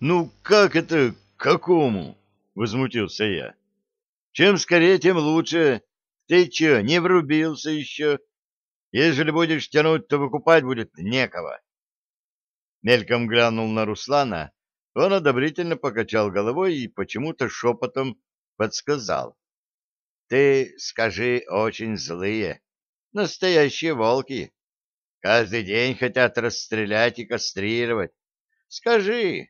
Ну, как это какому? Возмутился я. Чем скорее, тем лучше. Ты че, не врубился еще? Ежели будешь тянуть, то выкупать будет некого. Мельком глянул на Руслана, он одобрительно покачал головой и почему-то шепотом подсказал. — Ты скажи, очень злые, настоящие волки. Каждый день хотят расстрелять и кастрировать. Скажи. —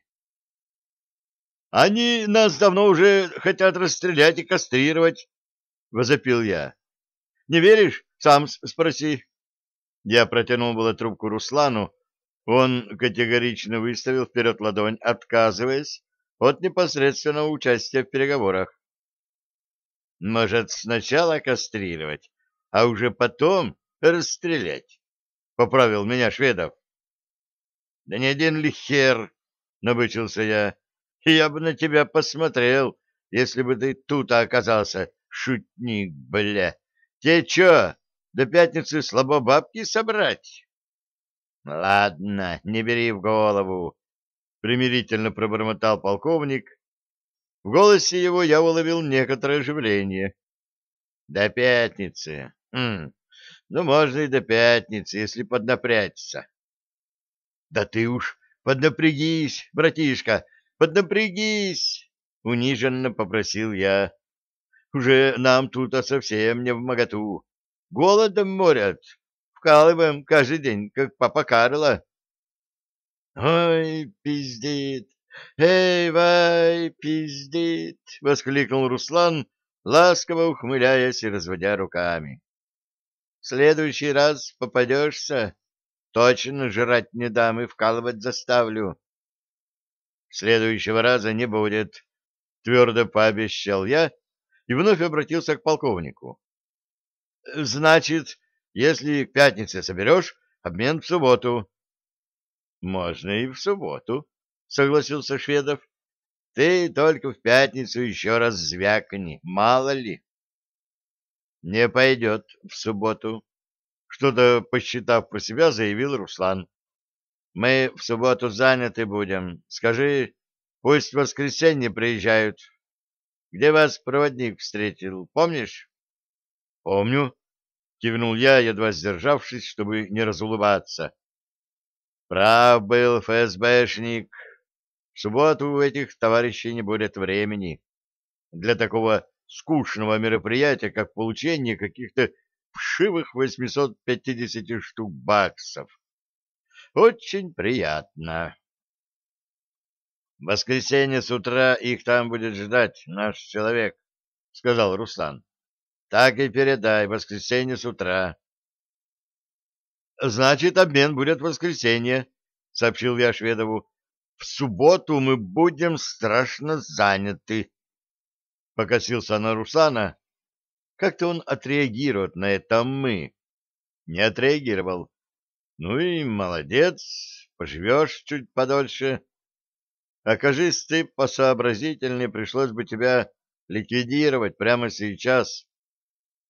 Они нас давно уже хотят расстрелять и кастрировать, — возопил я. — Не веришь? Сам спроси. Я протянул было трубку Руслану, он категорично выставил вперед ладонь, отказываясь от непосредственного участия в переговорах. «Может, сначала кастрировать, а уже потом расстрелять?» — поправил меня Шведов. «Да не один ли хер?» — набычился я. «Я бы на тебя посмотрел, если бы ты тут оказался, шутник, бля. Те чё, до пятницы слабо бабки собрать?» — Ладно, не бери в голову, — примирительно пробормотал полковник. В голосе его я уловил некоторое оживление. — До пятницы. Хм. Ну, можно и до пятницы, если поднапрячься. — Да ты уж поднапрягись, братишка, поднапрягись, — униженно попросил я. — Уже нам тут совсем не в моготу. Голодом морят вкалываем каждый день, как папа Карло. — Ой, пиздит! Эй, вай, пиздит! — воскликнул Руслан, ласково ухмыляясь и разводя руками. — В следующий раз попадешься, точно жрать не дам и вкалывать заставлю. — Следующего раза не будет, — твердо пообещал я и вновь обратился к полковнику. — Значит, если к пятнице соберешь, обмен в субботу. — Можно и в субботу, — согласился Шведов. — Ты только в пятницу еще раз звякни, мало ли. — Не пойдет в субботу, — что-то посчитав про себя, заявил Руслан. — Мы в субботу заняты будем. Скажи, пусть в воскресенье приезжают. Где вас проводник встретил, помнишь? — Помню, кивнул я, едва сдержавшись, чтобы не разулыбаться. Прав был ФСБшник. В субботу у этих товарищей не будет времени для такого скучного мероприятия, как получение каких-то вшивых 850 штук баксов. Очень приятно. Воскресенье с утра их там будет ждать наш человек, — сказал Руслан. Так и передай, воскресенье с утра. Значит, обмен будет в воскресенье, сообщил я Шведову. В субботу мы будем страшно заняты. Покосился на Руслана. Как-то он отреагирует на это мы. Не отреагировал. Ну и молодец, поживешь чуть подольше. Окажись ты посообразительнее, пришлось бы тебя ликвидировать прямо сейчас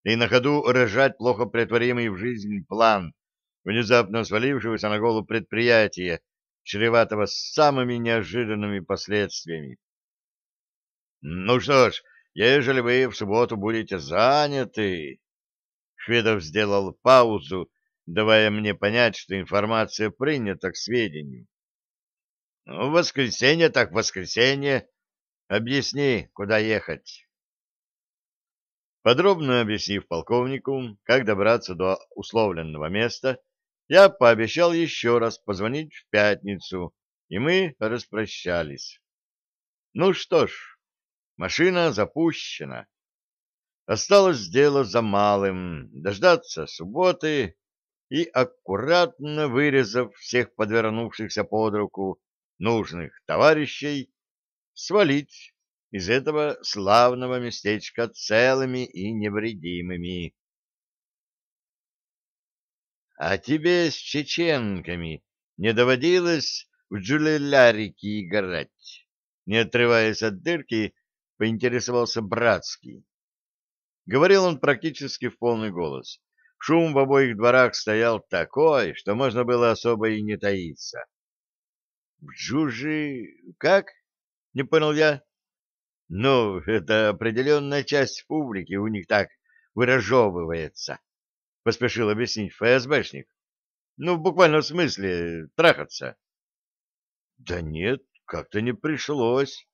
и на ходу рожать плохо претворимый в жизнь план, внезапно свалившегося на голову предприятия, чреватого самыми неожиданными последствиями. Ну что ж, ежели вы в субботу будете заняты... Шведов сделал паузу, давая мне понять, что информация принята к сведению. Ну, в воскресенье так в воскресенье. Объясни, куда ехать. Подробно объяснив полковнику, как добраться до условленного места, я пообещал еще раз позвонить в пятницу, и мы распрощались. Ну что ж, машина запущена. Осталось дело за малым — дождаться субботы и, аккуратно вырезав всех подвернувшихся под руку нужных товарищей, свалить из этого славного местечка целыми и невредимыми. — А тебе с чеченками не доводилось в джулелярики играть? Не отрываясь от дырки, поинтересовался Братский. Говорил он практически в полный голос. Шум в обоих дворах стоял такой, что можно было особо и не таиться. В Джужи... как? Не понял я. Ну, это определенная часть публики у них так выражевывается, — поспешил объяснить ФСБшник. Ну, в буквальном смысле, трахаться. Да нет, как-то не пришлось.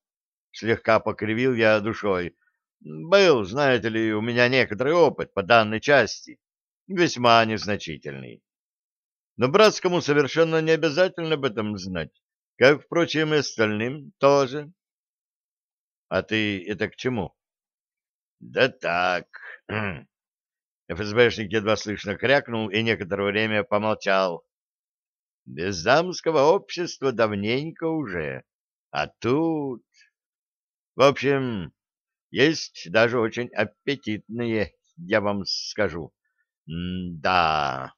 Слегка покривил я душой. Был, знаете ли, у меня некоторый опыт по данной части, весьма незначительный. Но братскому совершенно не обязательно об этом знать, как, впрочем, и остальным тоже. А ты это к чему? Да так. ФСБшник едва слышно крякнул и некоторое время помолчал. Без дамского общества давненько уже. А тут... В общем, есть даже очень аппетитные, я вам скажу. М да.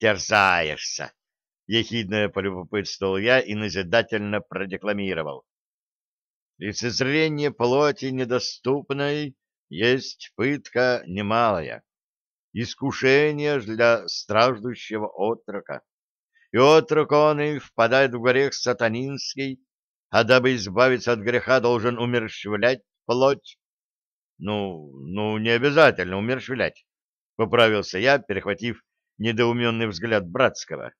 Терзаешься. Ехидно полюбопытствовал я и назидательно продекламировал. Лицезрение плоти недоступной есть пытка немалая, искушение для страждущего отрока и отрок он и впадает в грех сатанинский, а дабы избавиться от греха, должен умерщвлять плоть. Ну, ну, не обязательно умерщвлять, — поправился я, перехватив недоуменный взгляд братского.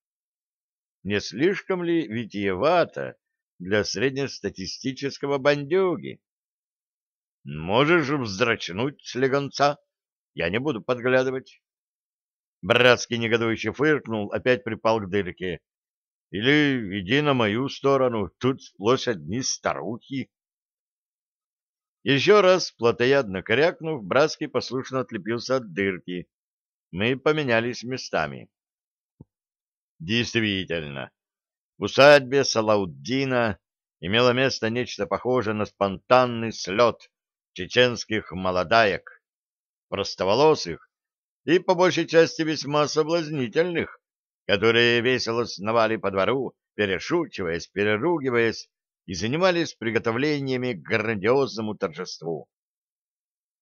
Не слишком ли витиевато для среднестатистического бандюги? Можешь вздрачнуть слегонца, я не буду подглядывать. Братский негодующе фыркнул, опять припал к дырке. Или иди на мою сторону, тут сплошь одни старухи. Еще раз, плотоядно корякнув, Братский послушно отлепился от дырки. Мы поменялись местами. Действительно, в усадьбе Салауддина имело место нечто похожее на спонтанный слет чеченских молодаек, простоволосых, и по большей части весьма соблазнительных, которые весело сновали по двору, перешучиваясь, переругиваясь и занимались приготовлениями к грандиозному торжеству.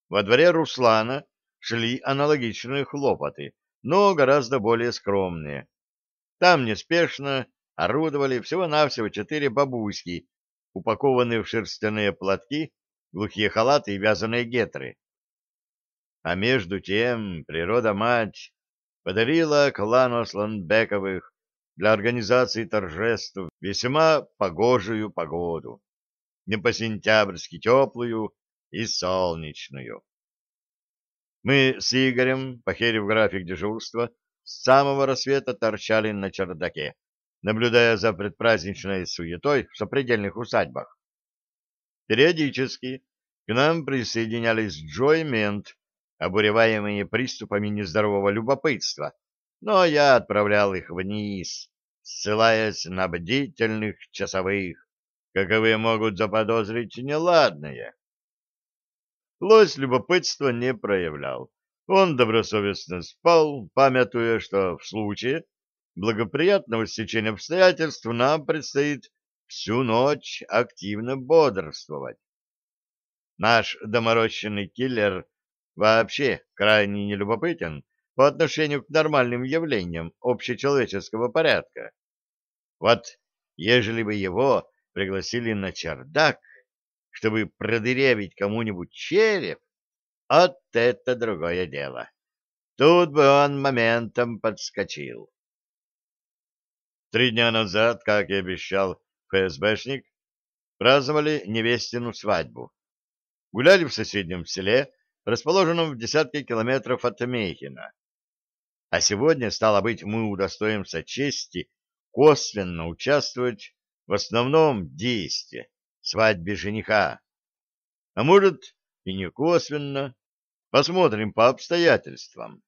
Во дворе Руслана шли аналогичные хлопоты, но гораздо более скромные. Там неспешно орудовали всего-навсего четыре бабуськи, упакованные в шерстяные платки, глухие халаты и вязаные гетры. А между тем природа-мать подарила клану Сланбековых для организации торжеств весьма погожую погоду, не по-сентябрьски теплую и солнечную. Мы с Игорем, похерив график дежурства, с самого рассвета торчали на чердаке, наблюдая за предпраздничной суетой в сопредельных усадьбах. Периодически к нам присоединялись Джо и Мент, обуреваемые приступами нездорового любопытства, но я отправлял их вниз, ссылаясь на бдительных часовых, каковые могут заподозрить неладное. Лось любопытства не проявлял. Он добросовестно спал, памятуя, что в случае благоприятного стечения обстоятельств нам предстоит всю ночь активно бодрствовать. Наш доморощенный киллер вообще крайне нелюбопытен по отношению к нормальным явлениям общечеловеческого порядка. Вот ежели бы его пригласили на чердак, чтобы продырявить кому-нибудь череп, вот это другое дело. Тут бы он моментом подскочил. Три дня назад, как и обещал ФСБшник, праздновали невестину свадьбу. Гуляли в соседнем селе, расположенном в десятке километров от Мейхена. А сегодня, стало быть, мы удостоимся чести косвенно участвовать в основном действии свадьбе жениха. А может, и не косвенно. Посмотрим по обстоятельствам.